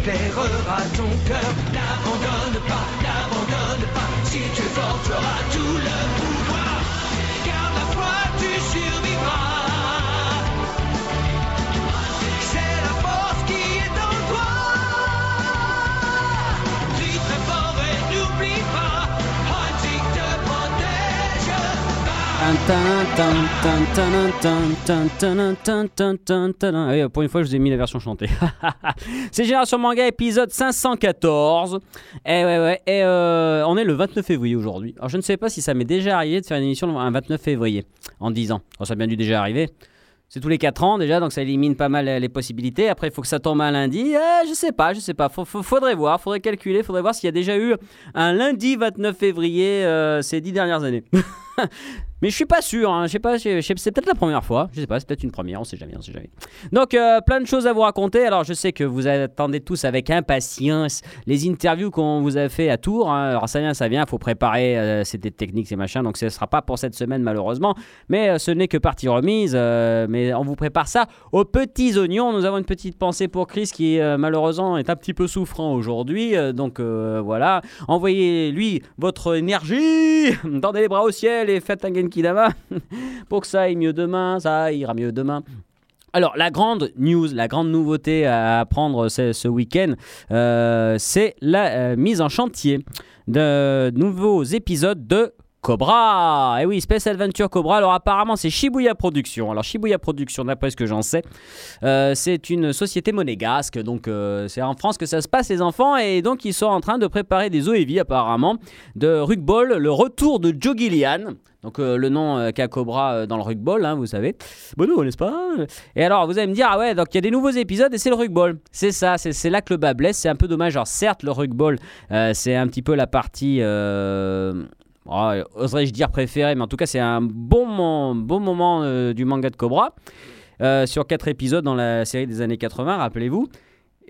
éclairera ton cœur. Ah Pour une fois, je vous ai mis la version chantée. C'est Génération Manga épisode 514. Et ouais. Et euh, on est le 29 février aujourd'hui. Alors, je ne sais pas si ça m'est déjà arrivé de faire une émission un 29 février en 10 ans. Oh, ça a bien dû déjà arriver. C'est tous les 4 ans déjà, donc ça élimine pas mal euh, les possibilités. Après, il faut que ça tombe un lundi. Euh, je sais pas, je sais pas. Faudrait voir, faudrait calculer, faudrait voir s'il y a déjà eu un lundi 29 février euh, ces 10 dernières années. Mais je suis pas sûr, hein. je sais pas, c'est peut-être la première fois, je sais pas, c'est peut-être une première, on sait jamais, on sait jamais. Donc euh, plein de choses à vous raconter. Alors je sais que vous attendez tous avec impatience les interviews qu'on vous a fait à Tours. hein. Alors ça vient, ça vient, faut préparer, euh, c'était technique, ces machins, donc ce sera pas pour cette semaine malheureusement. Mais euh, ce n'est que partie remise, euh, mais on vous prépare ça aux petits oignons. Nous avons une petite pensée pour Chris qui malheureusement est un petit peu souffrant aujourd'hui, donc voilà. Envoyez-lui votre énergie, tendez les bras au ciel faites un Genkidama pour que ça aille mieux demain, ça ira mieux demain. Alors, la grande news, la grande nouveauté à apprendre ce, ce week-end, euh, c'est la euh, mise en chantier de nouveaux épisodes de Cobra. Et oui, Space Adventure Cobra. Alors, apparemment, c'est Shibuya Productions. Alors, Shibuya Productions, d'après ce que j'en sais, euh, c'est une société monégasque. Donc, euh, c'est en France que ça se passe, les enfants. Et donc, ils sont en train de préparer des OEV, apparemment, de Rugball, le retour de Joe Gillian. Donc, euh, le nom qu'a Cobra dans le Rugball, hein, vous savez. Bon, nous, n'est-ce pas? Et alors, vous allez me dire, ah ouais, donc il y a des nouveaux épisodes et c'est le Rugball. C'est ça, c'est là que le bas blesse. C'est un peu dommage. Alors, certes, le Rugball, c'est un petit peu la partie. Oh, Oserais-je dire préférée, mais en tout cas, c'est un bon, mo- bon moment euh, du manga de Cobra. euh, sur quatre épisodes dans la série des années 80, rappelez-vous.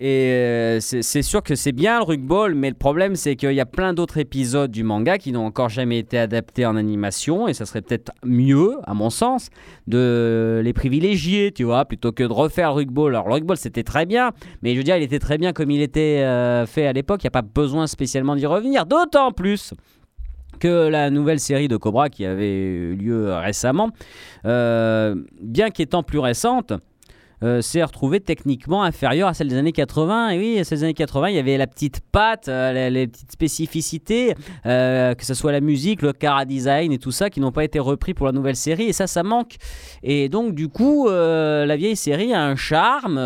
Et euh, c'est sûr que c'est bien le Rugball, mais le problème c'est qu'il y a plein d'autres épisodes du manga qui n'ont encore jamais été adaptés en animation, et ça serait peut-être mieux, à mon sens, de les privilégier, tu vois, plutôt que de refaire le Rugball. Alors le Rugball c'était très bien, mais je veux dire, il était très bien comme il était fait à l'époque, il n'y a pas besoin spécialement d'y revenir, d'autant plus que la nouvelle série de Cobra qui avait eu lieu récemment, euh, bien qu'étant plus récente, euh, s'est retrouvée techniquement inférieure à celle des années 80. Et oui, à celle des années 80, il y avait la petite patte, euh, les, petites spécificités, euh, que ce soit la musique, le cara design et tout ça, qui n'ont pas été repris pour la nouvelle série. Et ça, ça manque. Et donc, du coup, euh, la vieille série a un charme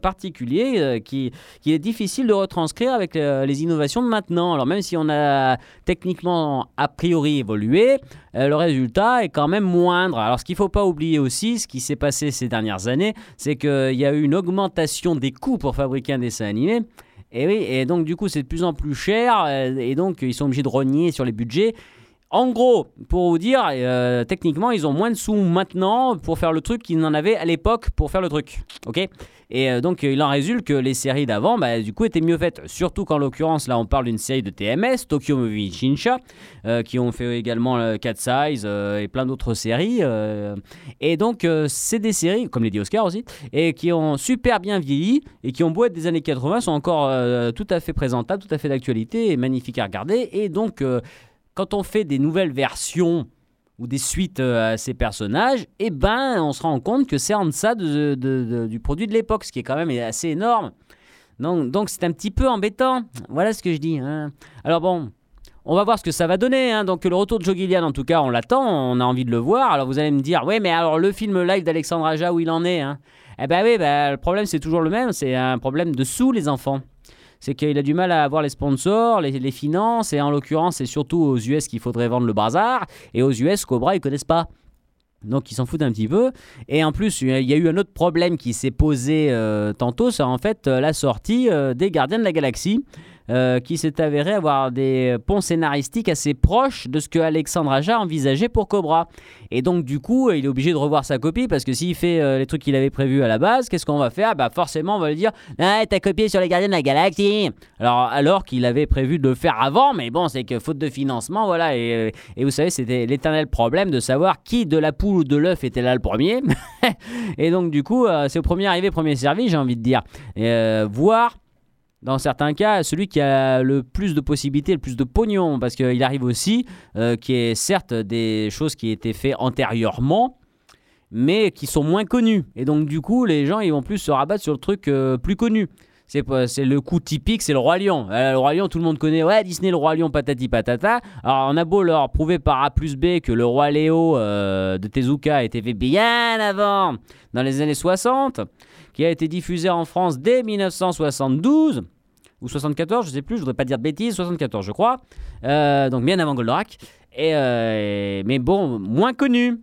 particulier qui, qui est difficile de retranscrire avec les innovations de maintenant. Alors, même si on a techniquement a priori évolué, le résultat est quand même moindre. Alors, ce qu'il ne faut pas oublier aussi, ce qui s'est passé ces dernières années, c'est qu'il y a eu une augmentation des coûts pour fabriquer un dessin animé. Et oui, et donc du coup, c'est de plus en plus cher, euh, et donc ils sont obligés de rogner sur les budgets. En gros, pour vous dire, euh, techniquement, ils ont moins de sous maintenant pour faire le truc qu'ils n'en avaient à l'époque pour faire le truc. Ok? Et euh, donc, il en résulte que les séries d'avant, bah, du coup, étaient mieux faites. Surtout qu'en l'occurrence, là, on parle d'une série de TMS, Tokyo Movie Shinsha, euh, qui ont fait également Cat Size et plein d'autres séries. et donc, c'est des séries, comme les dit Oscar aussi, et qui ont super bien vieilli et qui ont beau être des années 80, sont encore tout à fait présentables, tout à fait d'actualité et magnifiques à regarder. Et donc, quand on fait des nouvelles versions ou des suites euh, à ces personnages, eh ben, on se rend compte que c'est en deçà de- de- du produit de l'époque, ce qui est quand même assez énorme. Donc, donc c'est un petit peu embêtant. Voilà ce que je dis. hein. Alors bon, on va voir ce que ça va donner. hein. Donc le retour de Joe Gillian, en tout cas, on l'attend, on a envie de le voir. Alors vous allez me dire, ouais, mais alors le film live d'Alexandre Aja, où il en est hein? Eh ben oui, ben, le problème c'est toujours le même, c'est un problème de sous les enfants. C'est qu'il a du mal à avoir les sponsors, les, finances, et en l'occurrence, c'est surtout aux US qu'il faudrait vendre le bazar. Et aux US, Cobra, ils connaissent pas. Donc ils s'en foutent un petit peu. Et en plus, il y a eu un autre problème qui s'est posé euh, tantôt, c'est en fait euh, la sortie euh, des Gardiens de la Galaxie. Euh, qui s'est avéré avoir des ponts scénaristiques assez proches de ce que Alexandre Aja envisageait pour Cobra. Et donc du coup, il est obligé de revoir sa copie parce que s'il fait euh, les trucs qu'il avait prévus à la base, qu'est-ce qu'on va faire? Bah forcément, on va lui dire ah, t'as copié sur les Gardiens de la Galaxie. Alors alors qu'il avait prévu de le faire avant, mais bon, c'est que faute de financement, voilà. Et, euh, et vous savez, c'était l'éternel problème de savoir qui de la poule ou de l'œuf était là le premier. et donc du coup, c'est au premier arrivé, premier servi, j'ai envie de dire. Voir dans certains cas, celui qui a le plus de possibilités, le plus de pognon, parce qu'il arrive aussi, euh, qui est certes des choses qui étaient faites antérieurement, mais qui sont moins connues. Et donc du coup, les gens, ils vont plus se rabattre sur le truc euh, plus connu. C'est le coup typique, c'est le Roi Lion. Euh, le Roi Lion, tout le monde connaît. Ouais, Disney, le Roi Lion, patati patata. Alors, on a beau leur prouver par A plus B que le Roi Léo euh, de Tezuka a été fait bien avant, dans les années 60, qui a été diffusé en France dès 1972 ou 74, je sais plus, je voudrais pas dire de bêtises, 74 je crois, Euh, donc bien avant Goldorak, et, euh, mais bon, moins connu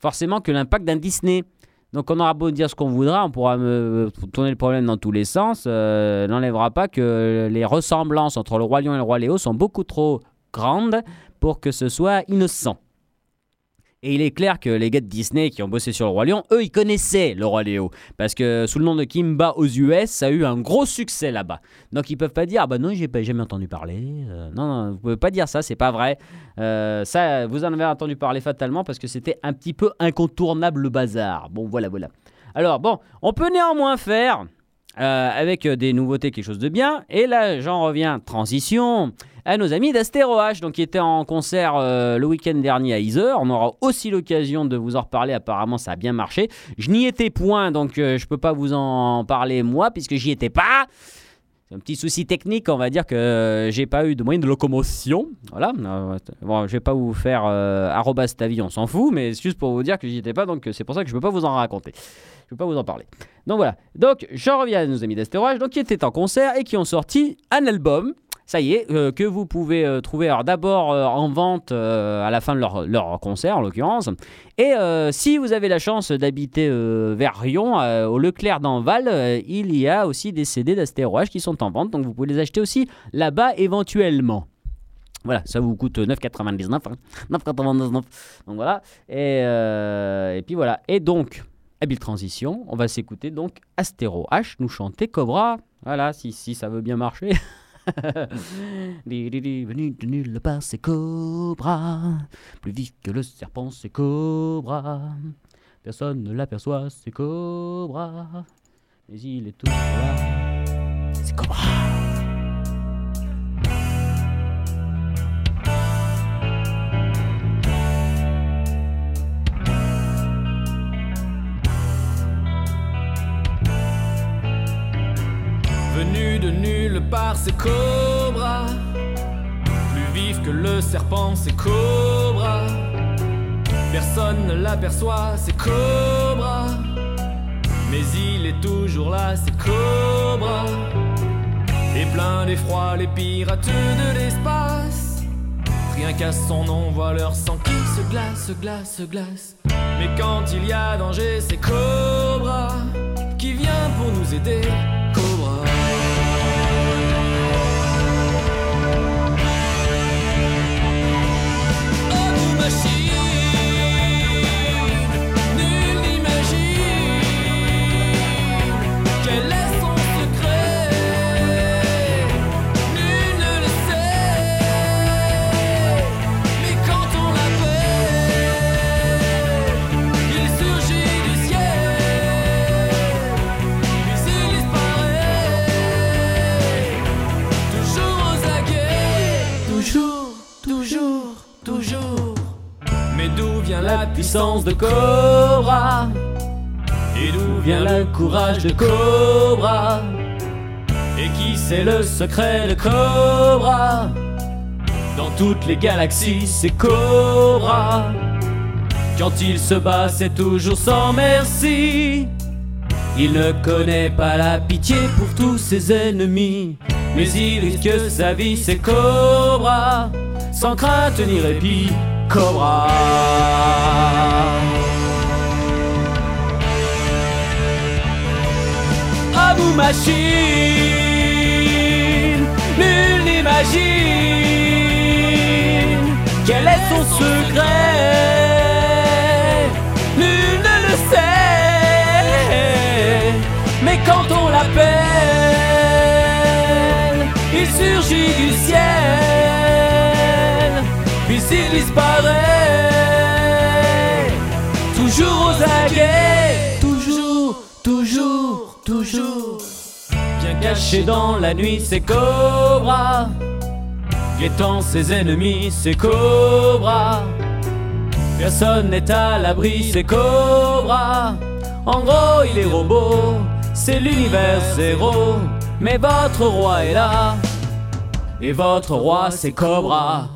forcément que l'impact d'un Disney. Donc on aura beau dire ce qu'on voudra, on pourra tourner le problème dans tous les sens, euh, n'enlèvera pas que les ressemblances entre le Roi Lion et le Roi Léo sont beaucoup trop grandes pour que ce soit innocent. Et il est clair que les gars de Disney qui ont bossé sur le Roi Lion, eux, ils connaissaient le Roi Léo. Parce que sous le nom de Kimba aux US, ça a eu un gros succès là-bas. Donc ils peuvent pas dire, ah bah non, j'ai pas jamais entendu parler. Euh, non, non, vous pouvez pas dire ça, c'est pas vrai. Euh, ça, vous en avez entendu parler fatalement parce que c'était un petit peu incontournable le bazar. Bon, voilà, voilà. Alors, bon, on peut néanmoins faire euh, avec des nouveautés quelque chose de bien. Et là, j'en reviens, transition, à nos amis d'Astéro donc qui étaient en concert euh, le week-end dernier à Iser. On aura aussi l'occasion de vous en reparler. Apparemment, ça a bien marché. Je n'y étais point, donc euh, je peux pas vous en parler moi, puisque j'y étais pas. C'est un petit souci technique, on va dire que euh, j'ai pas eu de moyen de locomotion. Voilà. Euh, bon, je vais pas vous faire arrobas ta vie, on s'en fout, mais c'est juste pour vous dire que j'y étais pas, donc c'est pour ça que je peux pas vous en raconter. Je peux pas vous en parler. Donc voilà. Donc j'en reviens à nos amis d'Astéroage, donc qui étaient en concert et qui ont sorti un album. Ça y est, euh, que vous pouvez euh, trouver d'abord euh, en vente à la fin de leur, concert en l'occurrence. Et si vous avez la chance d'habiter vers Rion, au Leclerc d'Anval, il y a aussi des CD d'Astéroage qui sont en vente, donc vous pouvez les acheter aussi là-bas éventuellement. Voilà, ça vous coûte 9,99. hein. 9,99. Donc voilà. Et, puis voilà. Et donc, habile transition, on va s'écouter donc Astéro H nous chanter Cobra. Voilà, si ça veut bien marcher. Venu de nulle part, c'est Cobra. Plus vif que le serpent, c'est Cobra. Personne ne l'aperçoit, c'est Cobra. Mais il est toujours là. C'est Cobra. Nulle part, c'est Cobra. Plus vif que le serpent, c'est Cobra. Personne ne l'aperçoit, c'est Cobra. Mais il est toujours là, c'est Cobra. Et plein d'effroi, les pirates de l'espace. Rien qu'à son nom, voit leur sang qui se glace, se glace, se glace. Mais quand il y a danger, c'est Cobra qui vient pour nous aider. Puissance de Cobra Et d'où vient le courage de Cobra? Et qui c'est le secret de Cobra? Dans toutes les galaxies, c'est Cobra. Quand il se bat, c'est toujours sans merci. Il ne connaît pas la pitié pour tous ses ennemis. Mais il risque sa vie, c'est Cobra. Sans crainte ni répit, Cobra. À vous, machine, nul imagine quel est son secret. Nul ne le sait, mais quand on l'appelle, il surgit du ciel, puis il disparaît. Toujours aux aguets, toujours, toujours, toujours. Bien caché dans la nuit, c'est Cobra. Guettant ses ennemis, c'est Cobra. Personne n'est à l'abri, c'est Cobra. En gros, il est robot, c'est l'univers zéro. Mais votre roi est là, et votre roi, c'est Cobra.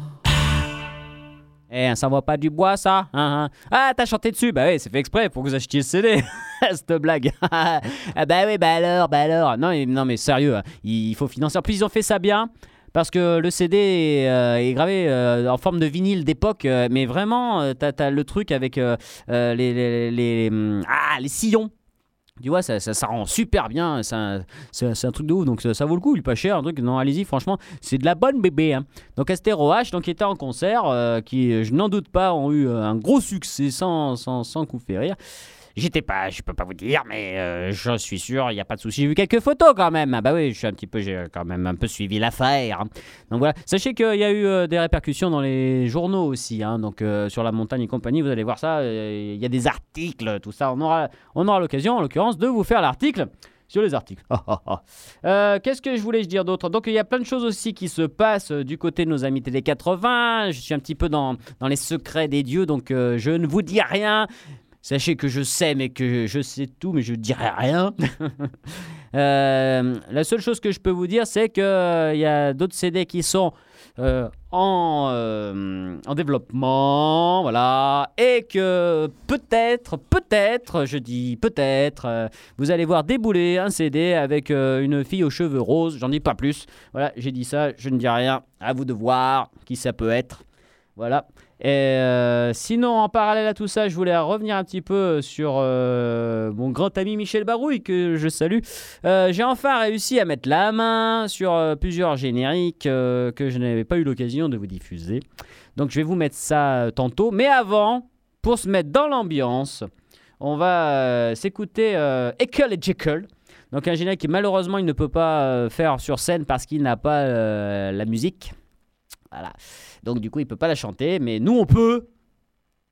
Eh, ça voit pas du bois, ça hein, hein. Ah, t'as chanté dessus Bah oui, c'est fait exprès pour que vous achetiez le CD. Cette blague. ah bah oui, bah alors, bah alors. Non, non mais sérieux, hein, il faut financer. En plus, ils ont fait ça bien. Parce que le CD est, euh, est gravé euh, en forme de vinyle d'époque, euh, mais vraiment, t'as as le truc avec les, les, les- hum, ah, les sillons. Tu vois, ça, ça, rend super bien. C'est un, un truc de ouf. Donc ça, vaut le coup. Il est pas cher. Un truc. Non, allez-y. Franchement, c'est de la bonne bébé. hein. Donc Astéro H, donc, qui était en concert, euh, qui, je n'en doute pas, ont eu euh, un gros succès sans, sans, sans coup fait rire. J'étais pas, je peux pas vous dire, mais euh, je suis sûr, il n'y a pas de souci. J'ai vu quelques photos quand même. Ah bah oui, je suis un petit peu, j'ai quand même un peu suivi l'affaire. hein. Donc voilà, sachez qu'il y a eu euh, des répercussions dans les journaux aussi. hein. Donc euh, sur la montagne et compagnie, vous allez voir ça. euh, Il y a des articles, tout ça. On aura, on aura l'occasion, en l'occurrence, de vous faire l'article sur les articles. Euh, Qu'est-ce que je voulais dire d'autre? Donc il y a plein de choses aussi qui se passent euh, du côté de nos amis télé 80. Je suis un petit peu dans, dans les secrets des dieux, donc euh, je ne vous dis rien. Sachez que je sais, mais que je sais tout, mais je ne dirai rien. Euh, la seule chose que je peux vous dire, c'est qu'il y a d'autres CD qui sont euh, en, euh, en développement, voilà, et que peut-être, peut-être, je dis peut-être, euh, vous allez voir débouler un CD avec euh, une fille aux cheveux roses, j'en dis pas plus. Voilà, j'ai dit ça, je ne dis rien, à vous de voir qui ça peut être. Voilà. Et euh, sinon, en parallèle à tout ça, je voulais revenir un petit peu sur euh, mon grand ami Michel Barouille, que je salue. Euh, J'ai enfin réussi à mettre la main sur plusieurs génériques que je n'avais pas eu l'occasion de vous diffuser. Donc je vais vous mettre ça tantôt. Mais avant, pour se mettre dans l'ambiance, on va s'écouter Ekel et Jekyll. Donc un générique que malheureusement il ne peut pas faire sur scène parce qu'il n'a pas la musique. Voilà. Donc du coup, il peut pas la chanter, mais nous on peut.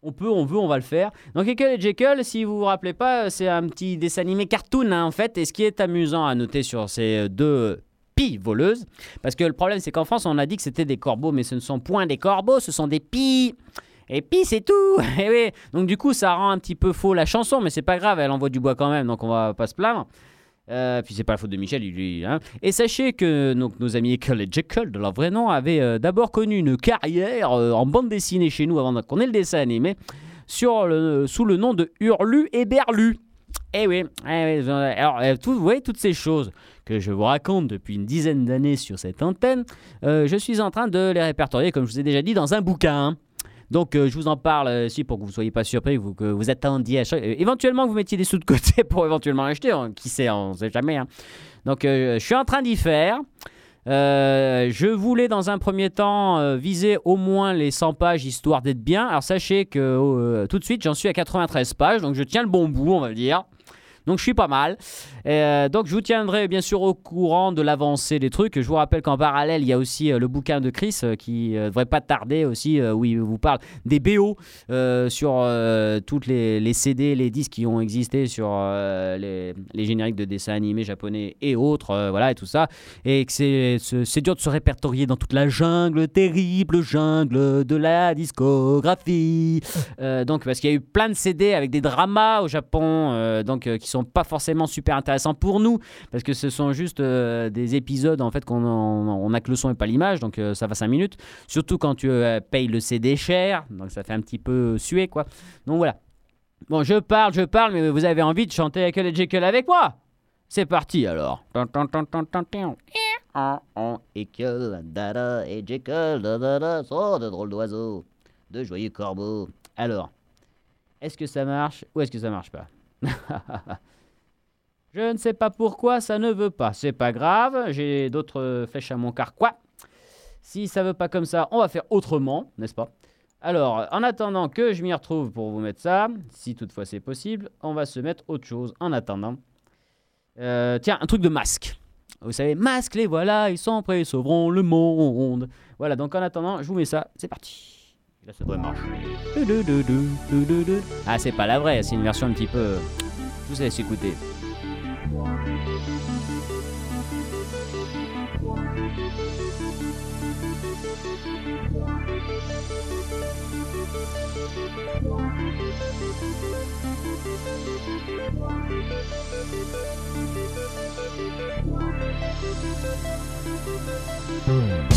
On peut, on veut, on va le faire. Donc Ekel et Jekyll, si vous vous rappelez pas, c'est un petit dessin animé cartoon hein, en fait. Et ce qui est amusant à noter sur ces deux pies voleuses, parce que le problème c'est qu'en France on a dit que c'était des corbeaux, mais ce ne sont point des corbeaux, ce sont des pies. Et puis c'est tout. Et oui. Donc du coup ça rend un petit peu faux la chanson, mais c'est pas grave, elle envoie du bois quand même, donc on va pas se plaindre. Euh, puis c'est pas la faute de Michel, lui. hein. Et sachez que nos amis Ekel et Jekyll, de leur vrai nom, avaient euh, d'abord connu une carrière euh, en bande dessinée chez nous avant qu'on ait le dessin animé, sous le nom de Hurlu et Berlu. Eh oui, eh alors euh, vous voyez toutes ces choses que je vous raconte depuis une dizaine d'années sur cette antenne, je suis en train de les répertorier, comme je vous ai déjà dit, dans un bouquin. Donc euh, je vous en parle euh, ici pour que vous ne soyez pas surpris, que vous attendiez à chaque... euh, éventuellement vous mettiez des sous de côté pour éventuellement acheter, hein, qui sait, on ne sait jamais. hein. Donc euh, je suis en train d'y faire. Euh, je voulais dans un premier temps euh, viser au moins les 100 pages histoire d'être bien. Alors sachez que euh, tout de suite j'en suis à 93 pages, donc je tiens le bon bout on va dire. Donc je suis pas mal. Euh, donc je vous tiendrai bien sûr au courant de l'avancée des trucs. Je vous rappelle qu'en parallèle, il y a aussi euh, le bouquin de Chris euh, qui euh, devrait pas tarder aussi, où il vous parle des BO sur toutes les, CD, les disques qui ont existé sur les, génériques de dessins animés japonais et autres, voilà et tout ça. Et que c'est dur de se répertorier dans toute la jungle, terrible jungle de la discographie. Donc parce qu'il y a eu plein de CD avec des dramas au Japon, euh, donc qui sont pas forcément super intéressants pour nous parce que ce sont juste euh, des épisodes en fait qu'on on, on a que le son et pas l'image, donc euh, ça va 5 minutes. Surtout quand tu euh, payes le CD cher, donc ça fait un petit peu suer quoi. Donc voilà. Bon, je parle, je parle, mais vous avez envie de chanter Ekel et Jekyll avec moi? C'est parti alors. Tan, tan. Ah, ah, et Jekyll, de drôles d'oiseaux, de joyeux corbeaux. Alors, est-ce que ça marche ou est-ce que ça marche pas? Je ne sais pas pourquoi ça ne veut pas. C'est pas grave, j'ai d'autres flèches à mon carquois. Si ça veut pas comme ça, on va faire autrement, n'est-ce pas? Alors, en attendant que je m'y retrouve pour vous mettre ça, si toutefois c'est possible, on va se mettre autre chose en attendant. Euh, tiens, un truc de masque. Vous savez, masque, les voilà, ils sont prêts, ils sauveront le monde. Voilà, donc en attendant, je vous mets ça, c'est parti. Là, ça devrait marcher. Ah, c'est pas la vraie, c'est une version un petit peu. Je vous laisse écouter. Boom.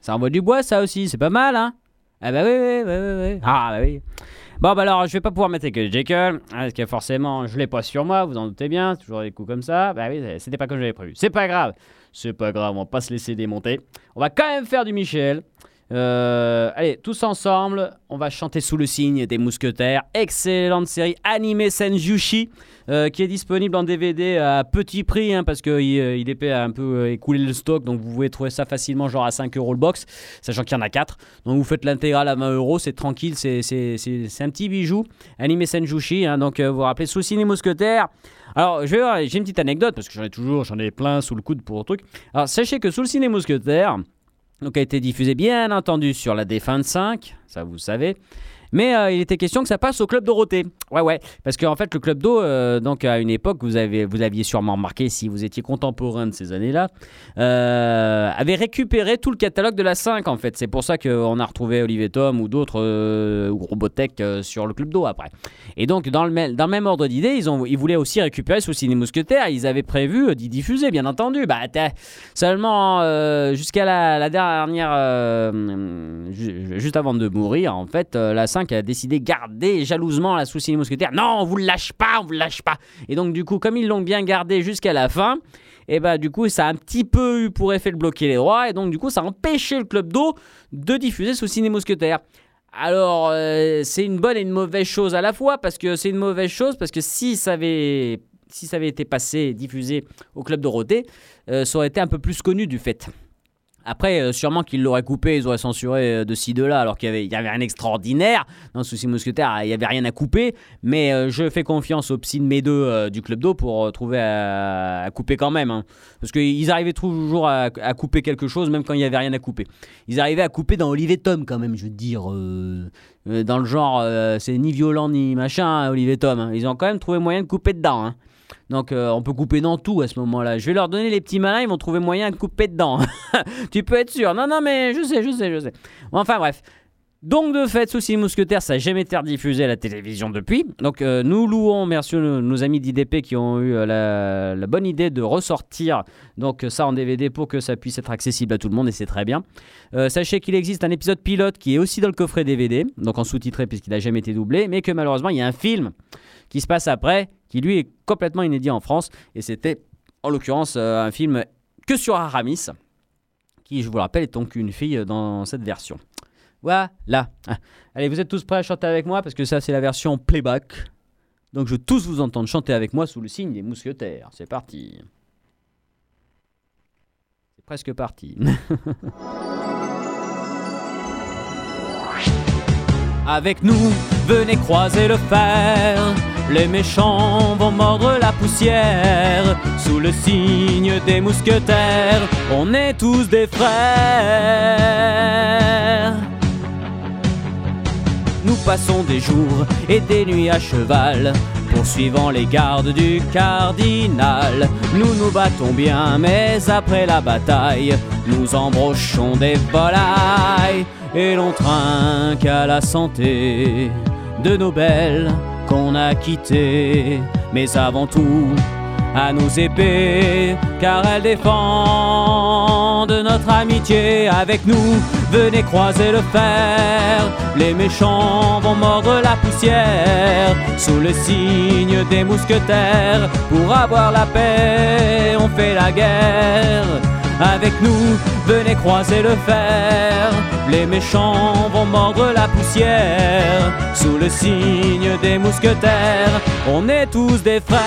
Ça envoie du bois, ça aussi, c'est pas mal, hein Ah bah oui, oui, oui, oui, oui. Ah bah oui. Bon, bah alors, je vais pas pouvoir mettre que Jekyll, hein, parce que forcément, je l'ai pas sur moi, vous en doutez bien, toujours des coups comme ça. Bah oui, c'était pas comme j'avais prévu. C'est pas grave. C'est pas grave, on va pas se laisser démonter. On va quand même faire du Michel. Euh, allez, tous ensemble, on va chanter sous le signe des mousquetaires. Excellente série animée Senjushi, euh, qui est disponible en DVD à petit prix, hein, parce qu'il il épée a un peu euh, écoulé le stock, donc vous pouvez trouver ça facilement, genre à 5 euros le box, sachant qu'il y en a 4. Donc vous faites l'intégrale à 20 euros, c'est tranquille, c'est un petit bijou. Animé Senjushi, hein, donc euh, vous vous rappelez, sous des mousquetaires. Alors, je vais voir, j'ai une petite anecdote, parce que j'en ai toujours, j'en ai plein sous le coude pour le truc. Alors, sachez que sous le signe des mousquetaires, donc a été diffusé bien entendu sur la D25, 5, ça vous savez. Mais euh, il était question que ça passe au Club Dorothée. Ouais, ouais. Parce qu'en fait, le Club d'eau, donc à une époque, vous, avez, vous aviez sûrement remarqué, si vous étiez contemporain de ces années-là, euh, avait récupéré tout le catalogue de la 5, en fait. C'est pour ça qu'on a retrouvé Olivier Tom ou d'autres, euh, ou Robotech sur le Club d'eau après. Et donc, dans le, même- dans le même ordre d'idée, ils, ils voulaient aussi récupérer sous Ciné Mousquetaire. Ils avaient prévu d'y diffuser, bien entendu. Bah, seulement jusqu'à la, la dernière. ju- juste avant de mourir, en fait, la 5 a décidé de garder jalousement la sous Ciné Mousquetaire. Non, on vous lâche pas, on vous lâche pas. Et donc, du coup, comme ils l'ont bien gardé jusqu'à la fin. Et bah du coup ça a un petit peu eu pour effet de bloquer les droits et donc du coup ça a empêché le club d'eau de diffuser sous Ciné Mousquetaire. Alors, euh, c'est une bonne et une mauvaise chose à la fois, parce que c'est une mauvaise chose, parce que si ça avait, si ça avait été passé, diffusé au Club Dorothée, euh, ça aurait été un peu plus connu du fait. Après, euh, sûrement qu'ils l'auraient coupé, ils auraient censuré euh, de ci, de là, alors qu'il y avait, y avait rien d'extraordinaire. Dans Souci Mousquetaire, il y avait rien à couper. Mais euh, je fais confiance au psy de mes deux du Club d'eau pour trouver à, couper quand même. hein. Parce qu'ils arrivaient toujours à, couper quelque chose, même quand il y avait rien à couper. Ils arrivaient à couper dans Olivier Tom quand même, je veux dire. dans le genre, c'est ni violent ni machin, hein, Olivier Tom. hein. Ils ont quand même trouvé moyen de couper dedans. Donc euh, on peut couper dans tout à ce moment-là. Je vais leur donner les petits malins, ils vont trouver moyen de couper dedans. tu peux être sûr. Non, non, mais je sais, je sais, je sais. Enfin bref. Donc de fait, Souci Mousquetaire, ça n'a jamais été rediffusé à la télévision depuis. Donc euh, nous louons, merci nos, nos amis d'IDP qui ont eu euh, la, bonne idée de ressortir donc ça en DVD pour que ça puisse être accessible à tout le monde et c'est très bien. Sachez qu'il existe un épisode pilote qui est aussi dans le coffret DVD, donc en sous-titré puisqu'il n'a jamais été doublé, mais que malheureusement il y a un film qui se passe après, qui lui est complètement inédit en France et c'était en l'occurrence euh, un film que sur Aramis, qui je vous le rappelle est donc une fille dans cette version. Voilà. Allez, vous êtes tous prêts à chanter avec moi parce que ça c'est la version playback. Donc je veux tous vous entendre chanter avec moi sous le signe des mousquetaires. C'est parti. C'est presque parti. Avec nous, venez croiser le fer. Les méchants vont mordre la poussière. Sous le signe des mousquetaires, on est tous des frères. Nous passons des jours et des nuits à cheval, poursuivant les gardes du cardinal. Nous nous battons bien, mais après la bataille, nous embrochons des volailles et l'on trinque à la santé de nos belles qu'on a quittées. Mais avant tout, à nos épées, car elles défendent notre amitié avec nous. Venez croiser le fer, les méchants vont mordre la poussière. Sous le signe des mousquetaires, pour avoir la paix, on fait la guerre. Avec nous, venez croiser le fer. Les méchants vont mordre la poussière. Sous le signe des mousquetaires, on est tous des frères.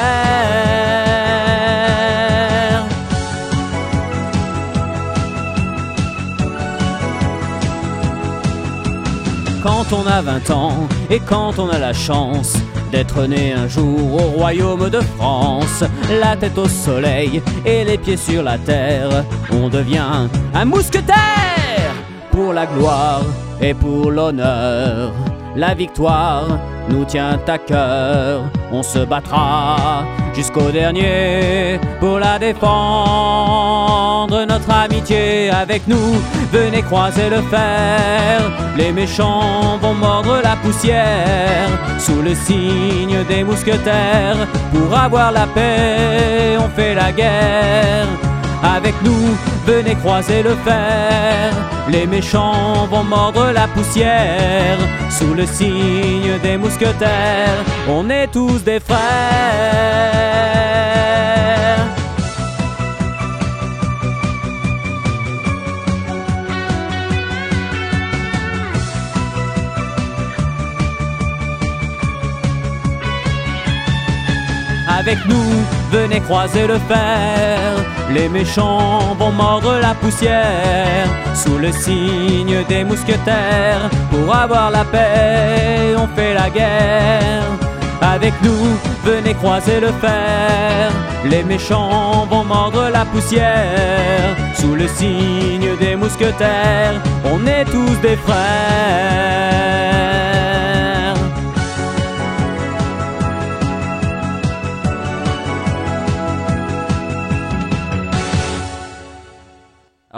Quand on a 20 ans et quand on a la chance d'être né un jour au royaume de France, la tête au soleil et les pieds sur la terre, on devient un mousquetaire pour la gloire et pour l'honneur. La victoire nous tient à cœur, on se battra jusqu'au dernier pour la défendre. Notre amitié avec nous, venez croiser le fer. Les méchants vont mordre la poussière sous le signe des mousquetaires. Pour avoir la paix, on fait la guerre. Avec nous, venez croiser le fer. Les méchants vont mordre la poussière. Sous le signe des mousquetaires, on est tous des frères. Avec nous, venez croiser le fer. Les méchants vont mordre la poussière. Sous le signe des mousquetaires, pour avoir la paix, on fait la guerre. Avec nous, venez croiser le fer. Les méchants vont mordre la poussière. Sous le signe des mousquetaires, on est tous des frères.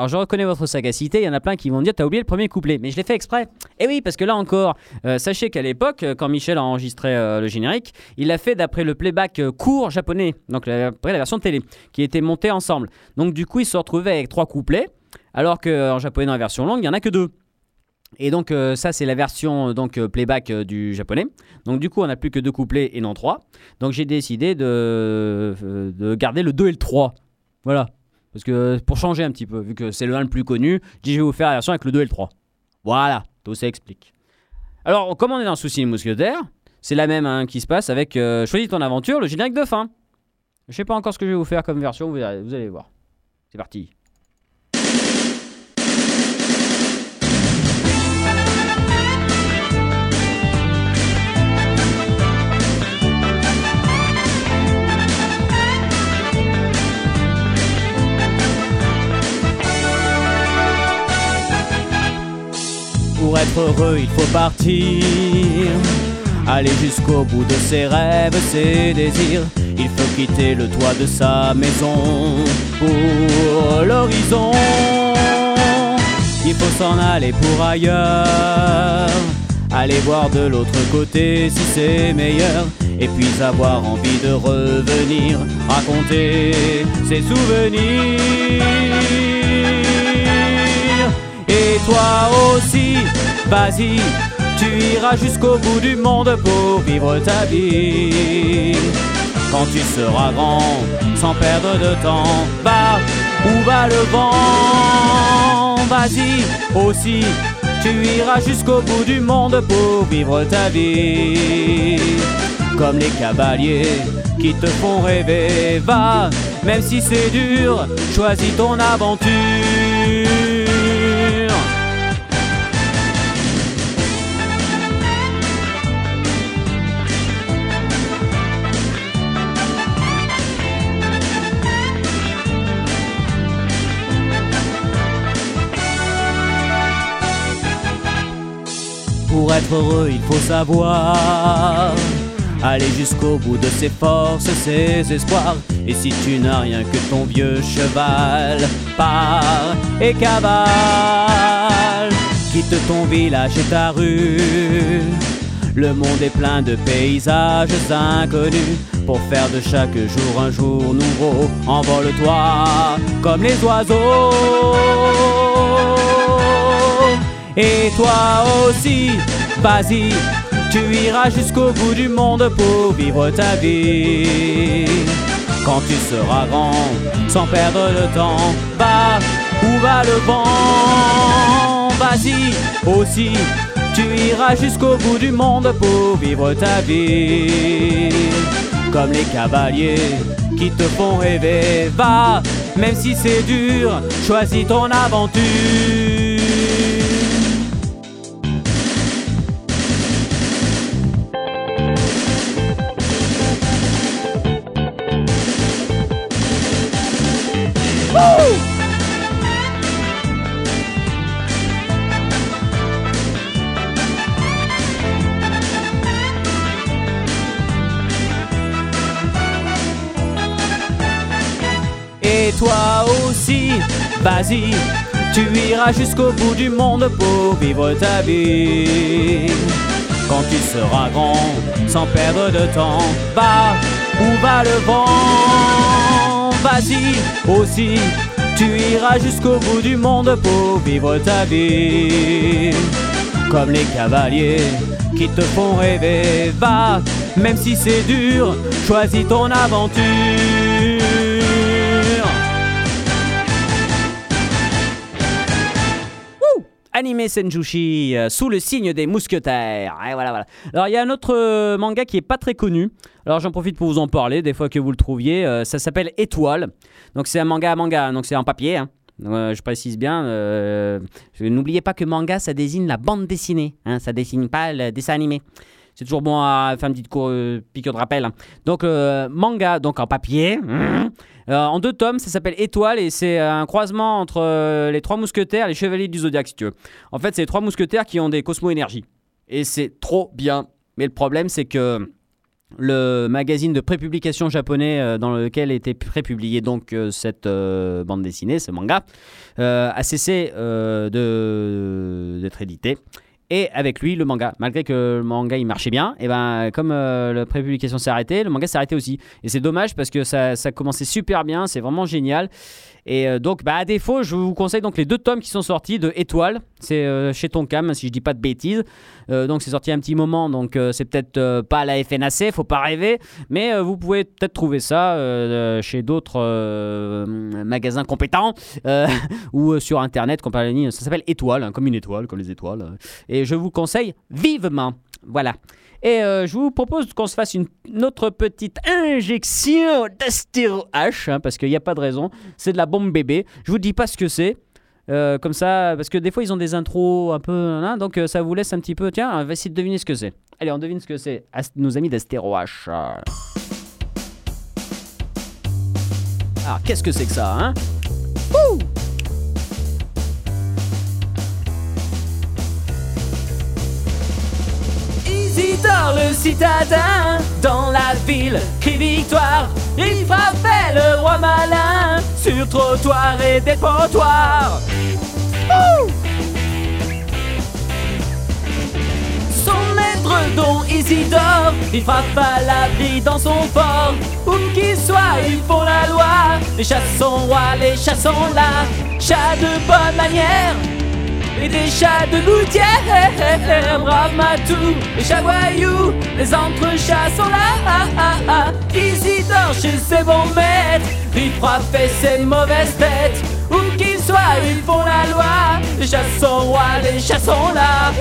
Alors je reconnais votre sagacité, il y en a plein qui vont dire t'as oublié le premier couplet, mais je l'ai fait exprès. Et oui, parce que là encore, euh, sachez qu'à l'époque, euh, quand Michel a enregistré euh, le générique, il l'a fait d'après le playback court japonais, donc après la version télé, qui était montée ensemble. Donc du coup, il se retrouvait avec trois couplets, alors qu'en japonais dans la version longue, il n'y en a que deux. Et donc ça c'est la version donc playback du japonais. Donc du coup on n'a plus que deux couplets et non trois. Donc j'ai décidé de, de garder le 2 et le 3. Voilà. Parce que pour changer un petit peu, vu que c'est le 1 le plus connu, je vais vous faire la version avec le 2 et le 3. Voilà, tout s'explique. Alors, comme on est dans Souci les Mousquetaires, c'est la même hein, qui se passe avec euh, Choisis ton aventure, le générique de fin. Je sais pas encore ce que je vais vous faire comme version, vous allez voir. C'est parti. Être heureux, il faut partir. Aller jusqu'au bout de ses rêves, ses désirs. Il faut quitter le toit de sa maison pour l'horizon. Il faut s'en aller pour ailleurs. Aller voir de l'autre côté si c'est meilleur. Et puis avoir envie de revenir raconter ses souvenirs. Toi aussi, vas-y, tu iras jusqu'au bout du monde pour vivre ta vie. Quand tu seras grand, sans perdre de temps, bah, où va le vent Vas-y aussi, tu iras jusqu'au bout du monde pour vivre ta vie. Comme les cavaliers qui te font rêver, va, même si c'est dur, choisis ton aventure. Pour être heureux, il faut savoir aller jusqu'au bout de ses forces, ses espoirs. Et si tu n'as rien que ton vieux cheval, pars et cavale. Quitte ton village et ta rue. Le monde est plein de paysages inconnus. Pour faire de chaque jour un jour nouveau, envole-toi comme les oiseaux. Et toi aussi, vas-y, tu iras jusqu'au bout du monde pour vivre ta vie. Quand tu seras grand, sans perdre de temps, va où va le vent. Vas-y aussi, tu iras jusqu'au bout du monde pour vivre ta vie. Comme les cavaliers qui te font rêver, va, même si c'est dur, choisis ton aventure. Et toi aussi, vas-y, tu iras jusqu'au bout du monde pour vivre ta vie. Quand tu seras grand, sans perdre de temps, va où va le vent. Vas-y aussi, tu iras jusqu'au bout du monde pour vivre ta vie. Comme les cavaliers qui te font rêver, va, même si c'est dur, choisis ton aventure. Animé Senjushi, euh, sous le signe des mousquetaires. Et voilà. Alors, il y a un autre euh, manga qui est pas très connu. Alors, j'en profite pour vous en parler, des fois que vous le trouviez. Euh, ça s'appelle Étoile. Donc, c'est un manga à manga, donc c'est en papier. hein. Je précise bien. N'oubliez pas que manga, ça désigne la bande dessinée. Hein, ça désigne pas le dessin animé. C'est toujours bon à faire une petite euh, piqûre de rappel. hein. Donc, euh, manga, donc en papier. hum, euh, en deux tomes, ça s'appelle Étoile et c'est un croisement entre euh, les trois mousquetaires et les chevaliers du zodiaque, si tu veux. En fait, c'est les trois mousquetaires qui ont des cosmo-énergies. Et c'est trop bien. Mais le problème, c'est que le magazine de prépublication japonais euh, dans lequel était prépubliée donc euh, cette euh, bande dessinée, ce manga, euh, a cessé euh, d'être édité. Et avec lui, le manga, malgré que le manga il marchait bien, et ben comme euh, la prépublication s'est arrêtée, le manga s'est arrêté aussi. Et c'est dommage parce que ça, ça commençait super bien, c'est vraiment génial. Et euh, donc, bah, à défaut, je vous conseille donc les deux tomes qui sont sortis de Étoile. C'est euh, chez Tonkam, si je dis pas de bêtises. Euh, donc, c'est sorti un petit moment, donc euh, c'est peut-être pas à la FNAC, faut pas rêver. Mais vous pouvez peut-être trouver ça chez d'autres magasins compétents ou sur internet, compagnie. Ça s'appelle Étoile, hein, comme une étoile, comme les étoiles. Et je vous conseille vivement. Voilà. Et euh, je vous propose qu'on se fasse une, autre petite injection d'astéro H, hein, parce qu'il n'y a pas de raison. C'est de la bombe bébé. Je vous dis pas ce que c'est. Euh, comme ça, parce que des fois ils ont des intros un peu. donc euh, ça vous laisse un petit peu. Tiens, on va essayer de deviner ce que c'est. Allez, on devine ce que c'est. Nos amis d'Astéro H. Alors, qu'est-ce que c'est que ça, hein? Wouh dort le citadin dans la ville, crie victoire. Il frappait le roi malin sur trottoir et dépotoir. Son maître dont Isidore, il frappe à l'abri dans son fort. Où qu'il soit, ils font la loi. Les chats sont rois, les chats sont là. Chats de bonne manière. Et des chats de gouttière, brave Matou, les chats voyous, les entrechats sont là. Isidore chez ses bons maîtres, il frappe et ses mauvaises têtes. Où qu'ils soient, ils font la loi. Les chats sont rois, les chats sont là.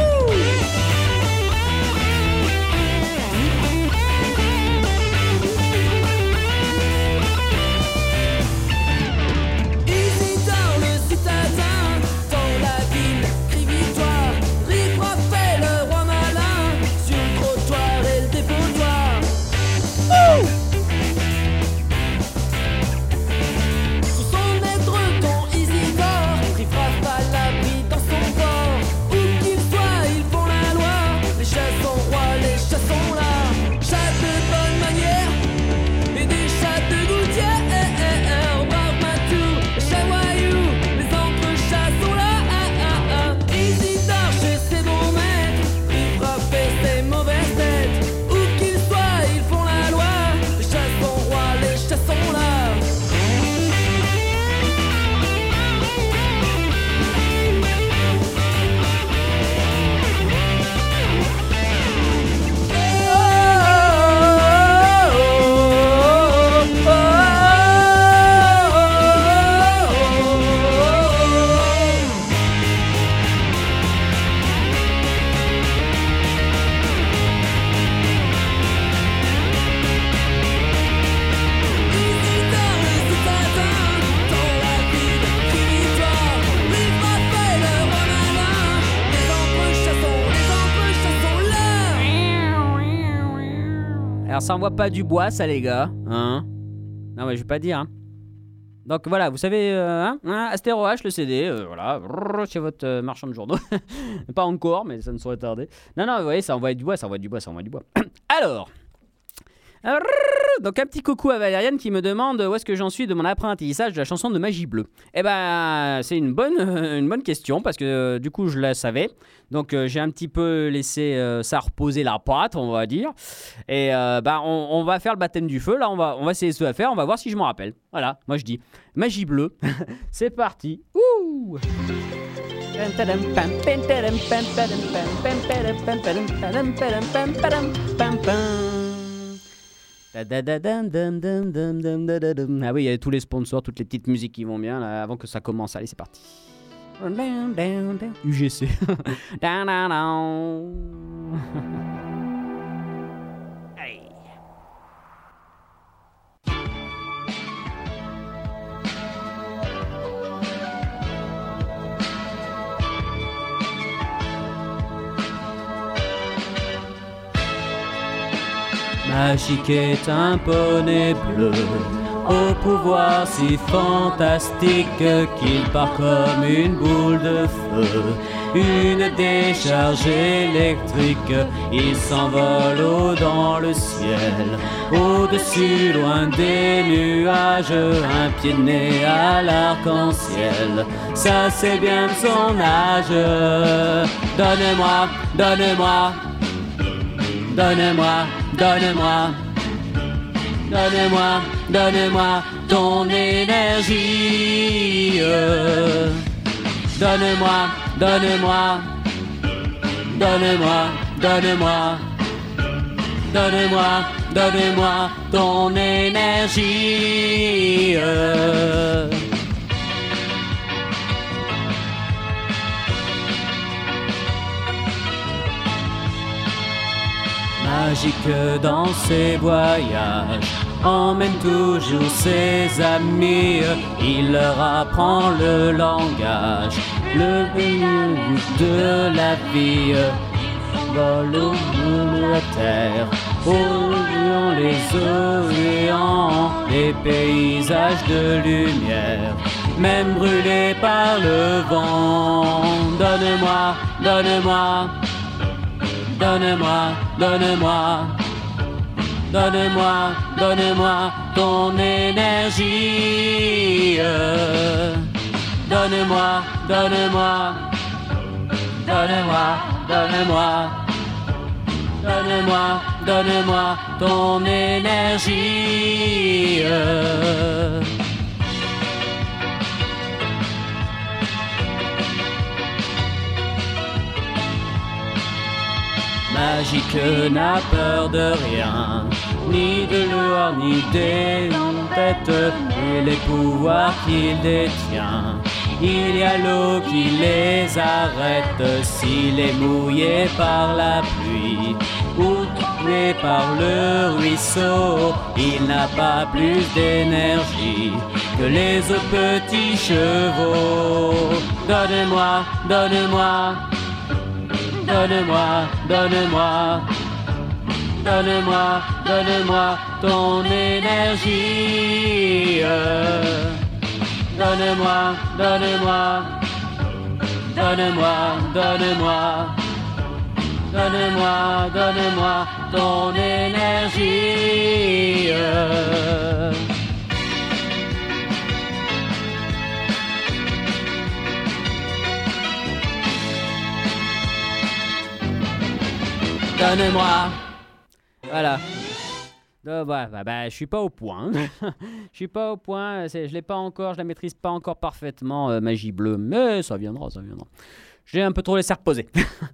Là. Alors ça envoie pas du bois, ça les gars, hein Non mais je vais pas dire. Hein. Donc voilà, vous savez, euh, hein, hein, Astéro H, le CD, euh, voilà, brrr, chez votre euh, marchand de journaux. pas encore, mais ça ne saurait tarder. Non, non, vous voyez, ça envoie du bois, ça envoie du bois, ça envoie du bois. Alors, donc un petit coucou à Valériane qui me demande où est-ce que j'en suis de mon apprentissage de la chanson de Magie Bleue. Eh ben, c'est une bonne, une bonne question parce que euh, du coup je la savais. Donc euh, j'ai un petit peu laissé euh, ça reposer la pâte, on va dire. Et euh, bah, on, on va faire le baptême du feu. Là, on va, on va essayer ce à faire. On va voir si je m'en rappelle. Voilà, moi je dis Magie Bleue. c'est parti. Ouh Ah oui, il y a tous les sponsors, toutes les petites musiques qui vont bien là, avant que ça commence. Allez, c'est parti. UGC. Magique est un poney bleu, au pouvoir si fantastique qu'il part comme une boule de feu, une décharge électrique. Il s'envole haut dans le ciel, au-dessus, loin des nuages, un pied de nez à l'arc-en-ciel. Ça c'est bien son âge. Donne-moi, donne-moi. Donne-moi, donne-moi, donne-moi, donne-moi ton énergie. Donne-moi, donne-moi, donne-moi, donne-moi, donne-moi, donne-moi ton énergie. Magique dans ses voyages, emmène toujours ses amis, il leur apprend le langage, le but de la vie, vole au la terre, polluant les océans, les paysages de lumière, même brûlés par le vent. Donne-moi, donne-moi. Donne-moi, donne-moi. Donne-moi, donne-moi ton énergie. Donne-moi, donne-moi. Donne-moi, donne-moi. Donne-moi, donne-moi ton énergie. Magique n'a peur de rien, ni de l'eau, ni des têtes, et les pouvoirs qu'il détient. Il y a l'eau qui les arrête s'il est mouillé par la pluie ou tourné par le ruisseau. Il n'a pas plus d'énergie que les petits chevaux. Donne-moi, donne-moi, donne-moi, donne-moi. Donne-moi, donne-moi ton énergie. Donne-moi, donne-moi, donne-moi, donne-moi, donne-moi, donne-moi ton énergie. Donne-moi. Voilà. Euh, bah, bah, je suis pas au point. je suis pas au point. Je l'ai pas encore. Je la maîtrise pas encore parfaitement, euh, magie bleue. Mais ça viendra, ça viendra. J'ai un peu trop laissé reposer.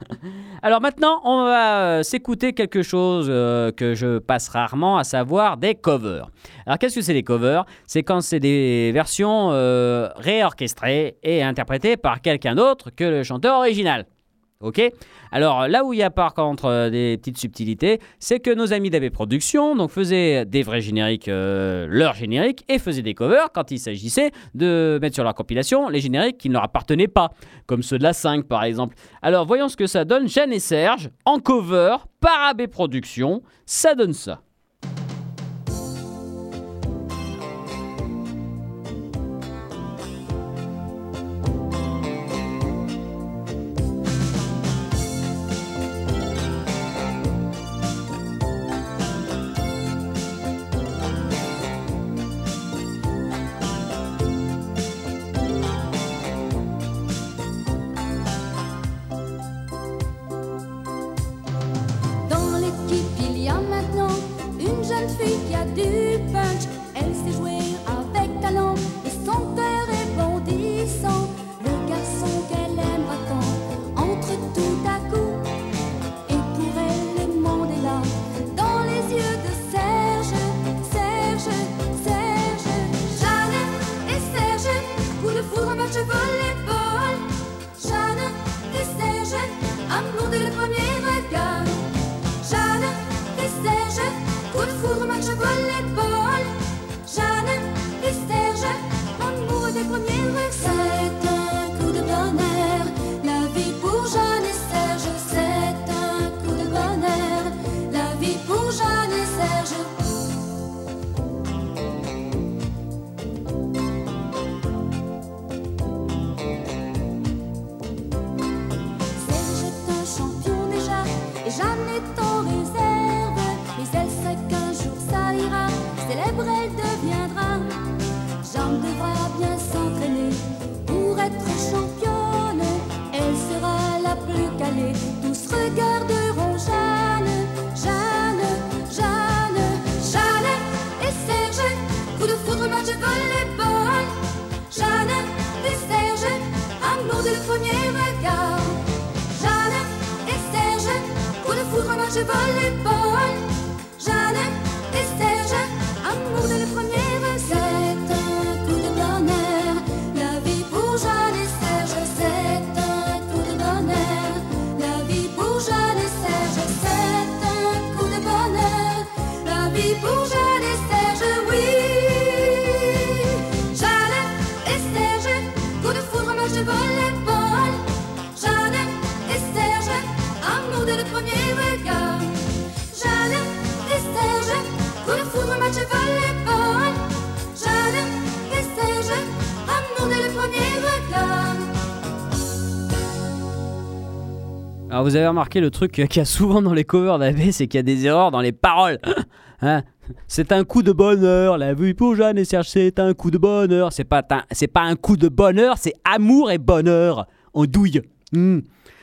Alors maintenant, on va euh, s'écouter quelque chose euh, que je passe rarement, à savoir des covers. Alors qu'est-ce que c'est des covers? C'est quand c'est des versions réorchestrées et interprétées par quelqu'un d'autre que le chanteur original. Ok Alors là où il y a par contre euh, des petites subtilités, c'est que nos amis d'AB Productions donc, faisaient des vrais génériques, euh, leurs génériques, et faisaient des covers quand il s'agissait de mettre sur leur compilation les génériques qui ne leur appartenaient pas, comme ceux de la 5 par exemple. Alors voyons ce que ça donne. Jeanne et Serge en cover par AB Productions, ça donne ça. Vous avez remarqué le truc qu'il y a souvent dans les covers d'AB, c'est qu'il y a des erreurs dans les paroles. Hein c'est un coup de bonheur, la vie pour Jeanne et Serge, c'est un coup de bonheur. C'est pas, c'est pas un coup de bonheur, c'est amour et bonheur. En douille. Hmm.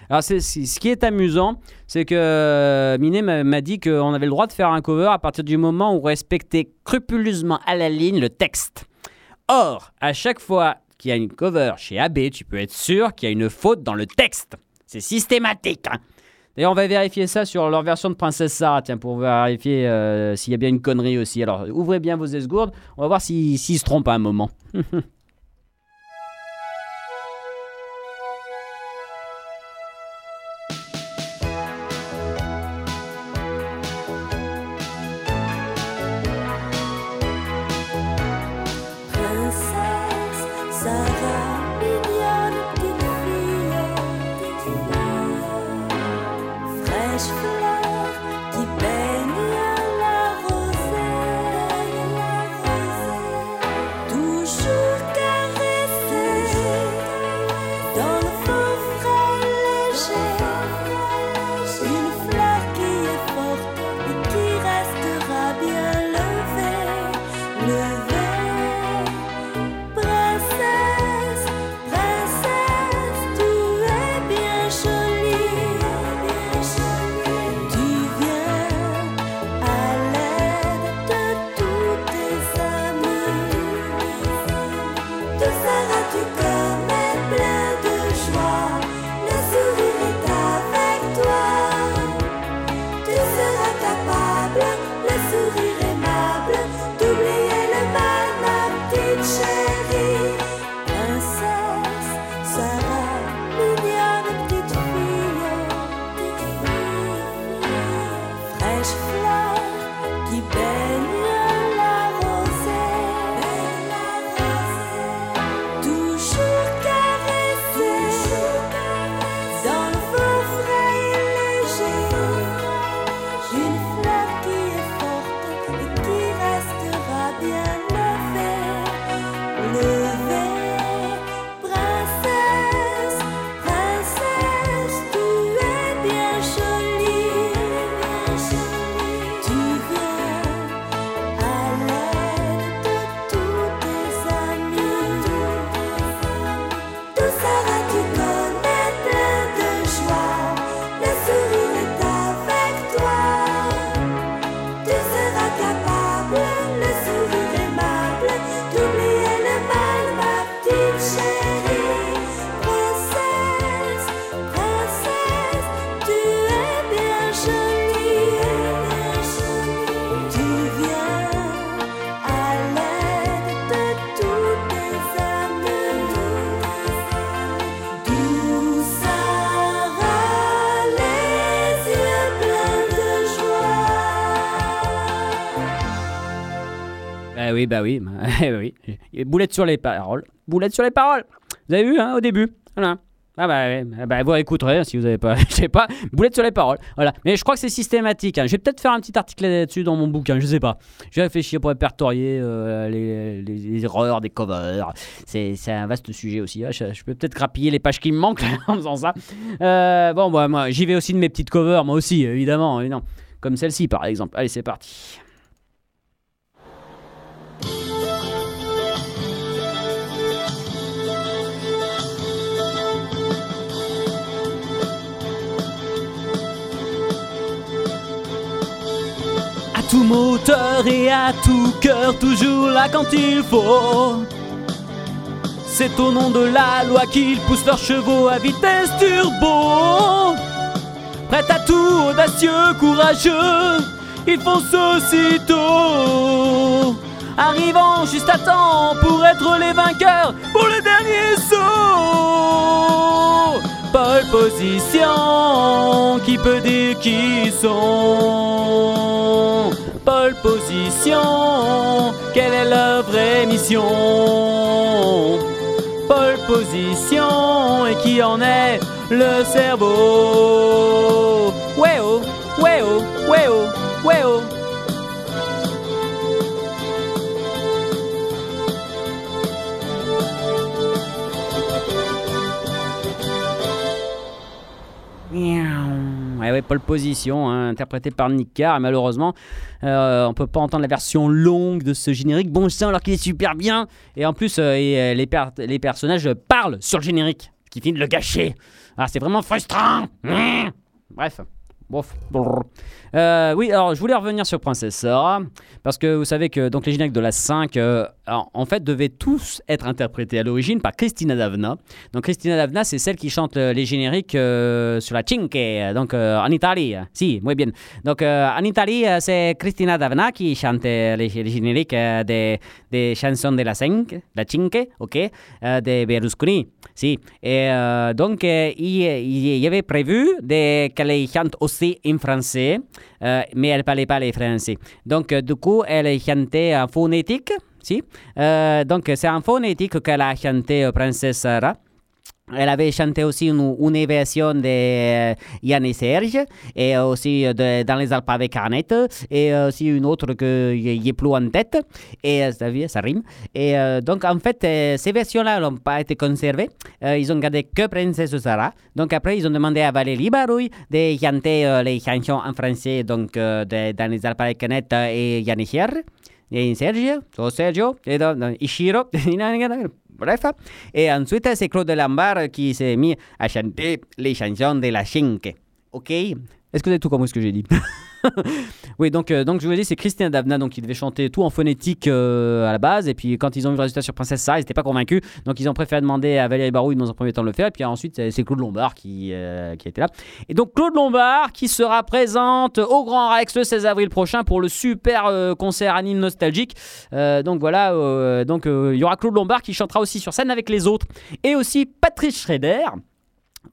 Alors c'est, ce qui est amusant, c'est que euh, Minet m'a, m'a dit qu'on avait le droit de faire un cover à partir du moment où on respectait scrupuleusement à la ligne le texte. Or, à chaque fois qu'il y a une cover chez AB, tu peux être sûr qu'il y a une faute dans le texte. C'est systématique. hein. D'ailleurs, on va vérifier ça sur leur version de Princesse Sarah, tiens, pour vérifier euh, s'il y a bien une connerie aussi. Alors, ouvrez bien vos esgourdes, on va voir s'ils se trompent à un moment. Bah oui, bah oui, bah Boulette sur les paroles. Boulette sur les paroles. Vous avez vu, hein, au début. Voilà. Ah bah, bah vous écouterez si vous avez pas, je sais pas, boulette sur les paroles. Voilà. Mais je crois que c'est systématique. hein. Je vais peut-être faire un petit article là-dessus dans mon bouquin, je sais pas. Je vais réfléchir pour répertorier euh, les, erreurs des covers. C'est un vaste sujet aussi. hein. Je, peux peut-être grappiller les pages qui me manquent en faisant ça. Euh, bon, moi, j'y vais aussi de mes petites covers, moi aussi, évidemment. évidemment. Comme celle-ci, par exemple. Allez, c'est parti. Tout moteur et à tout cœur, toujours là quand il faut. C'est au nom de la loi qu'ils poussent leurs chevaux à vitesse turbo. Prêt à tout, audacieux, courageux, ils foncent aussitôt. Arrivant juste à temps pour être les vainqueurs pour le dernier saut. Pole position, qui peut dire qui sont? Position, quelle est leur vraie mission? Pole position, et qui en est le cerveau? Ouais oh, ouais oh, ouais oh, ouais oh Miaou. ouais, Pole Position, hein, interprété par Nick Carr. Malheureusement, euh, on peut pas entendre la version longue de ce générique. Bon sang, alors qu'il est super bien. Et en plus, euh, euh, les, per- les personnages parlent sur le générique, ce qui finit de le gâcher. Ah, c'est vraiment frustrant. Mmh. Bref. Euh, oui, alors je voulais revenir sur Princesse Sarah parce que vous savez que donc les génériques de la 5 euh, en fait devaient tous être interprétés à l'origine par Christina Davna. Donc Christina Davna, c'est celle qui chante euh, les génériques sur la Cinque, donc en Italie. Si, muy bien. Donc en Italie, c'est Christina Davna qui chante les, génériques des, chansons de la 5, la Cinque, ok, de Berlusconi. Si. Et donc il, y avait prévu qu'elle chante aussi en français, euh, mais elle ne parlait pas les français. Donc euh, du coup, elle chantait en phonétique. Si? Euh, donc c'est en phonétique qu'elle a chanté Princesse Sarah. Elle avait chanté aussi une, version de euh, Yann et Serge, et aussi euh, de, dans les Alpes avec Arnett, et aussi une autre que est plus en tête, et euh, ça, ça rime. Et euh, donc en fait, euh, ces versions-là n'ont pas été conservées, Euh, ils ont gardé que Princesse Sarah. Donc après, ils ont demandé à Valérie Barouille de chanter euh, les chansons en français donc, euh, dans les Alpes avec Arnett et Yann et Serge. Et Sergio, o Sergio, et Ishiro, bref. Et ensuite, c'est Claude Lambert qui s'est mis à chanter les chansons de la Cinque. Ok Est-ce que vous avez tout compris ce que j'ai dit Oui, donc, euh, donc je vous ai dit, c'est Christian Davna donc, qui devait chanter tout en phonétique euh, à la base. Et puis quand ils ont eu le résultat sur Princesse Sarah, ils n'étaient pas convaincus. Donc ils ont préféré demander à Valérie Barouille dans un premier temps de le faire. Et puis ensuite, c'est Claude Lombard qui, euh, qui était là. Et donc Claude Lombard qui sera présente au Grand Rex le 16 avril prochain pour le super concert anime nostalgique. Donc voilà, donc il y aura Claude Lombard qui chantera aussi sur scène avec les autres. Et aussi Patrice Schrader.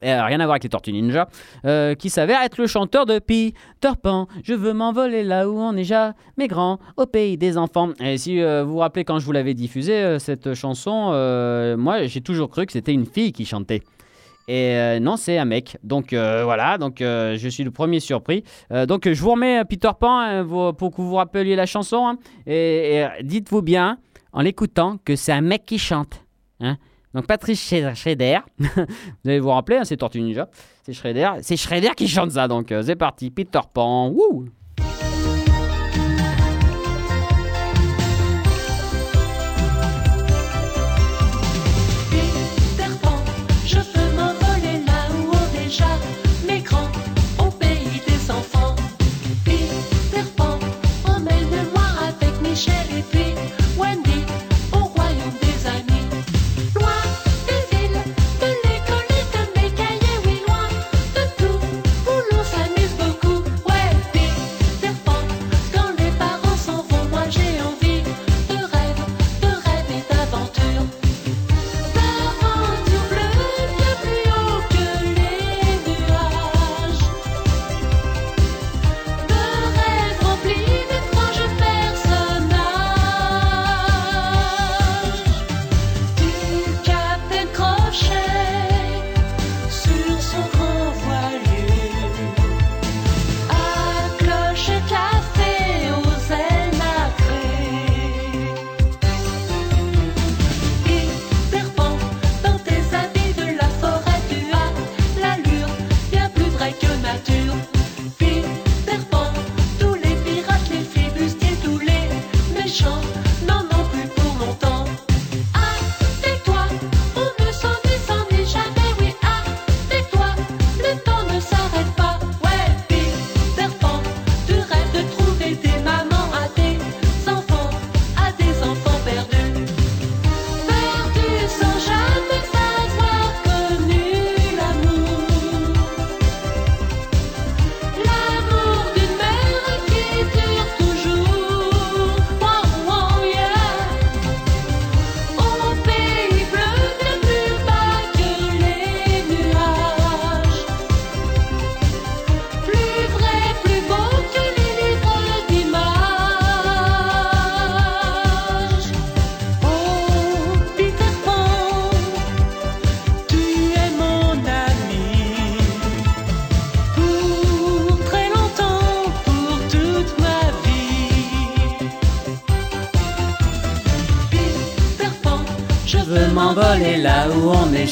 Euh, rien à voir avec les Tortues Ninja, euh, qui s'avère être le chanteur de Peter Pan. Je veux m'envoler là où on est jamais grand, au pays des enfants. Et si euh, vous vous rappelez quand je vous l'avais diffusé, cette chanson, moi j'ai toujours cru que c'était une fille qui chantait. Et non, c'est un mec. Donc voilà, donc je suis le premier surpris. Donc je vous remets Peter Pan hein, pour que vous vous rappeliez la chanson. hein. et et, dites-vous bien, en l'écoutant, que c'est un mec qui chante. hein. Donc Patrice Schrader, vous allez vous rappeler, hein, c'est Tortue Ninja, c'est Schrader. C'est Schrader qui chante ça, donc euh, c'est parti, Peter Pan. Wouh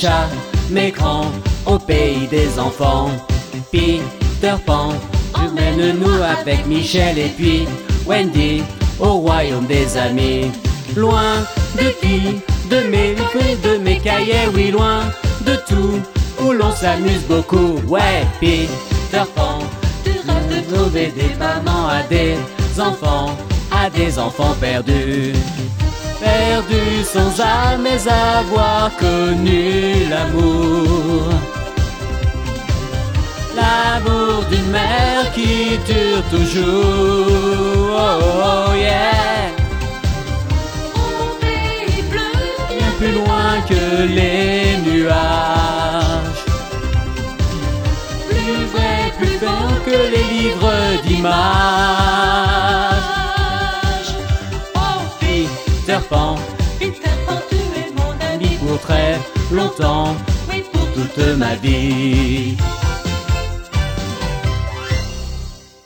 jamais grand, au pays des enfants. Peter Pan, emmène-nous avec Michel et puis Wendy au royaume des amis. Loin de qui De mes livres, de mes cahiers, oui, loin de tout, où l'on s'amuse beaucoup. Ouais, Peter Pan, Tu rêves de trouver des mamans à des enfants, à des enfants perdus. Perdus sans jamais avoir connu l'amour. L'amour d'une mère qui dure toujours. Oh, oh, yeah. Bien plus loin que les nuages. Plus vrai, plus fort que les livres d'images. Pan, Peter Pan, tu es mon ami. pour très longtemps, Oui, pour toute ma vie.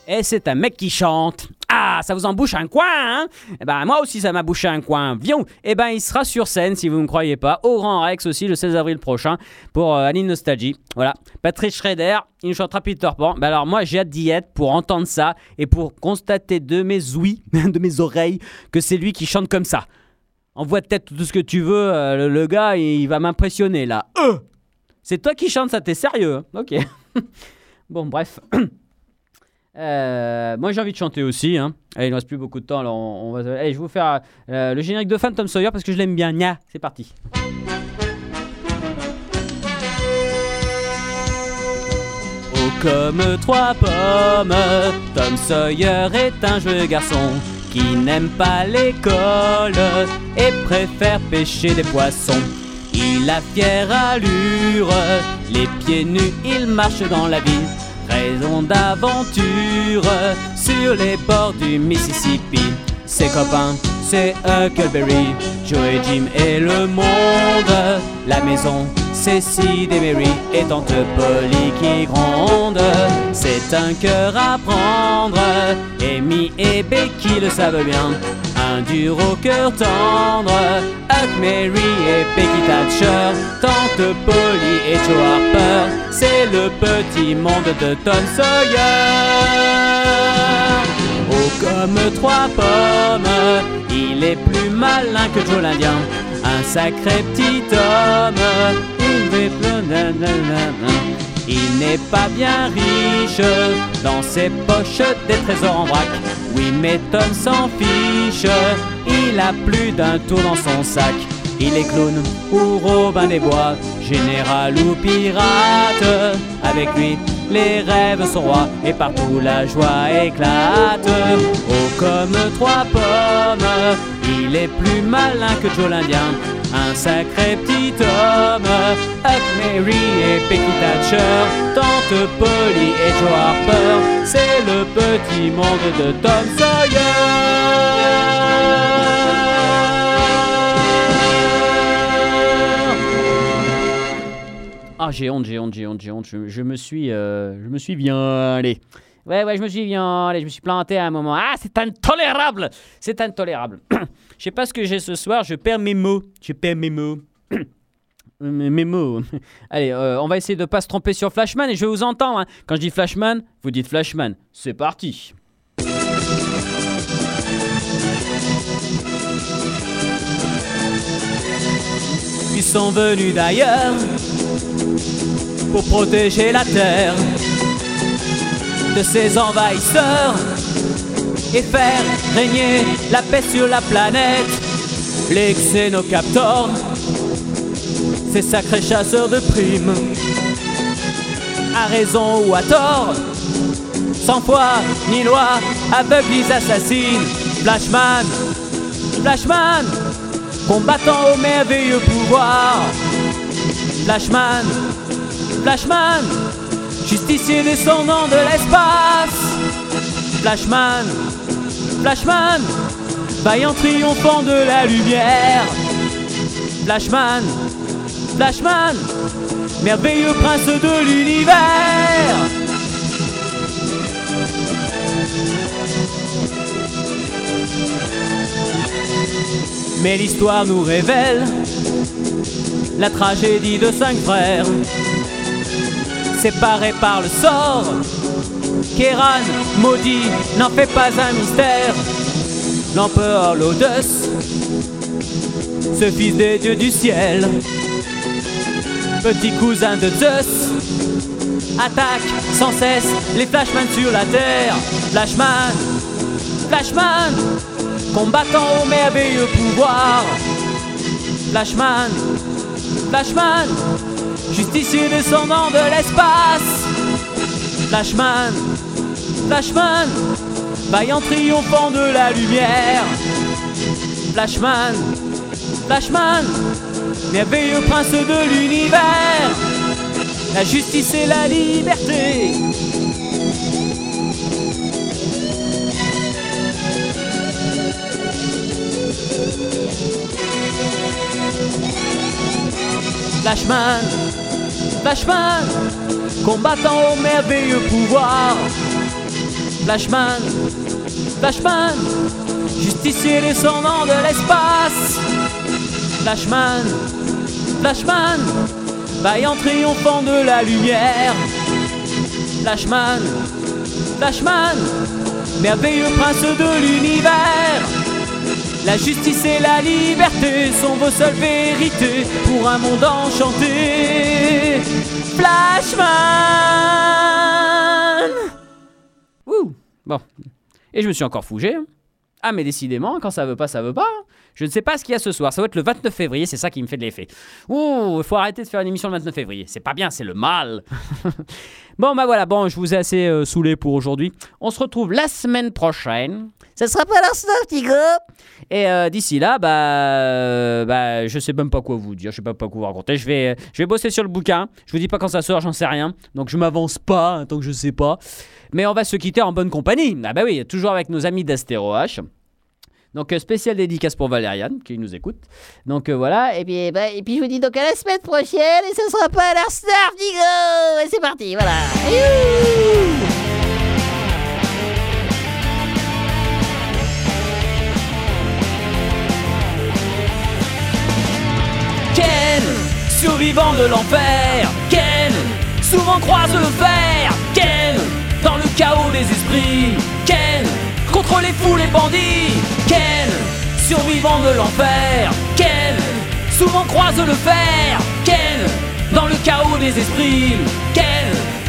Et c'est un mec qui chante. Ah, ça vous embouche un coin, hein? Eh ben, moi aussi, ça m'a bouché un coin. Viens Eh ben, il sera sur scène, si vous ne me croyez pas, au Grand Rex aussi, le 16 avril prochain, pour euh, Annie Nostalgie. Voilà. Patrick Schrader, il nous chantera Peter Pan. Ben alors, moi, j'ai hâte d'y être pour entendre ça et pour constater de mes ouïes, de mes oreilles, que c'est lui qui chante comme ça. Envoie peut-être tout ce que tu veux, euh, le, gars, il, va m'impressionner, là. Euh c'est toi qui chantes ça, t'es sérieux hein Ok. bon, bref. Euh, moi j'ai envie de chanter aussi. Hein. Il ne reste plus beaucoup de temps. Alors on, va... Je vais vous faire le générique de fin de Tom Sawyer parce que je l'aime bien. C'est parti. Oh, comme trois pommes, Tom Sawyer est un jeu garçon qui n'aime pas l'école et préfère pêcher des poissons. Il a fière allure, les pieds nus, il marche dans la ville. Raison d'aventure sur les bords du Mississippi. Ses copains, c'est Huckleberry, Joe et Jim et le monde. La maison, c'est Sid et Mary et Tante Polly qui gronde. C'est un cœur à prendre, Amy et Becky le savent bien. Un dur au cœur tendre, Huck, Mary et Becky Thatcher, Tante Polly et Joe Harper, c'est le petit monde de Tom Sawyer. Oh, comme trois pommes, il est plus malin que Joe l'Indien, un sacré petit homme. Il n'est pas bien riche, dans ses poches des trésors en vrac. Oui, mais Tom s'en fiche, il a plus d'un tour dans son sac. Il est clown ou Robin des Bois, général ou pirate. Avec lui, les rêves sont rois et partout la joie éclate. Oh, comme trois pommes, il est plus malin que Joe l'Indien. Un sacré petit homme, Huck, Mary et Becky Thatcher, Tante Polly et Joe Harper, c'est le petit monde de Tom Sawyer. Ah, j'ai honte, j'ai honte, j'ai honte, j'ai honte. Je, je me suis, euh, je me suis bien allé. Ouais, ouais, je me suis bien allé. Je me suis planté à un moment. Ah, c'est intolérable. C'est intolérable. Je sais pas ce que j'ai ce soir. Je perds mes mots. Je perds mes mots. mes mes mots. Allez, euh, on va essayer de pas se tromper sur Flashman et je vais vous entendre. hein. Quand je dis Flashman, vous dites Flashman. C'est parti. Ils sont venus d'ailleurs pour protéger la terre de ces envahisseurs et faire régner la paix sur la planète. Les xénocaptors, ces sacrés chasseurs de primes, à raison ou à tort, sans foi ni loi, aveugles ils. Flashman, Flashman, combattant au merveilleux pouvoir. Flashman, Flashman, justicier descendant de l'espace. Flashman, Flashman, vaillant triomphant de la lumière. Flashman, Flashman, merveilleux prince de l'univers. Mais l'histoire nous révèle la tragédie de cinq frères, séparés par le sort Kéran, maudit, n'en fais pas un mystère. L'empereur Lodus, ce fils des dieux du ciel, petit cousin de Zeus, attaque sans cesse les Flashman sur la terre. Flashman, Flashman, combattant au merveilleux pouvoir. Flashman, Flashman, justicier descendant de l'espace. Flashman, Flashman, vaillant triomphant de la lumière. Flashman, Flashman, merveilleux prince de l'univers. La justice et la liberté. Flashman, Flashman, combattant au merveilleux pouvoir. Flashman, Flashman, justicier descendant de l'espace. Flashman, Flashman, vaillant triomphant de la lumière. Flashman, Flashman, merveilleux prince de l'univers. La justice et la liberté sont vos seules vérités pour un monde enchanté. Flashman Bon. Et je me suis encore fougé. hein. Ah mais décidément, quand ça veut pas, ça veut pas. Je ne sais pas ce qu'il y a ce soir. Ça va être le 29 février, c'est ça qui me fait de l'effet. Ouh, il faut arrêter de faire une émission le 29 février. C'est pas bien, c'est le mal. bon bah voilà, bon, je vous ai assez euh, saoulé pour aujourd'hui. On se retrouve la semaine prochaine. Ça sera pas l'instant, petit gars. Et euh, d'ici là, bah, euh, bah, je sais même pas quoi vous dire, je sais pas, pas quoi vous raconter. Je vais, je vais bosser sur le bouquin. Je vous dis pas quand ça sort, j'en sais rien. Donc je m'avance pas hein, tant que je sais pas. Mais on va se quitter en bonne compagnie. Ah bah oui, toujours avec nos amis d'Astéro H. Donc euh, spécial dédicace pour Valériane qui nous écoute. Donc euh, voilà, et puis, bah, et puis je vous dis donc à la semaine prochaine et ce sera pas à la Star Digo. Et c'est parti, voilà. Ken, survivant de l'enfer. Ken, souvent croise le fer. Ken, dans le chaos des esprits. Ken, contre les fous, les bandits. Ken, survivant de l'enfer. Ken, souvent croise le fer. Ken, dans le chaos des esprits. Ken,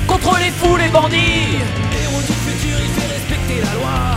contre les fous, les bandits. Héros du futur, il fait respecter la loi.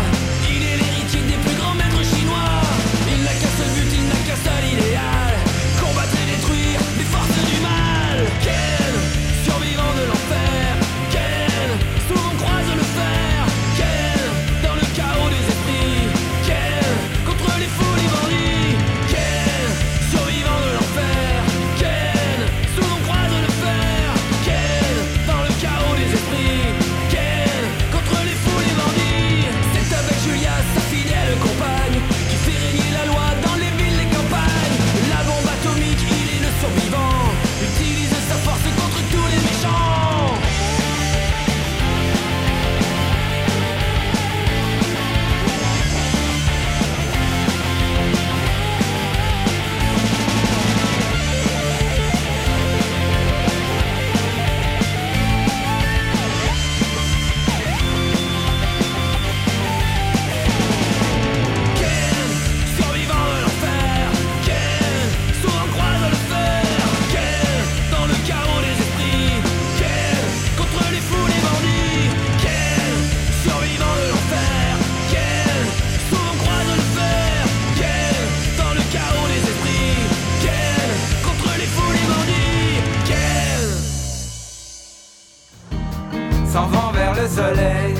soleil.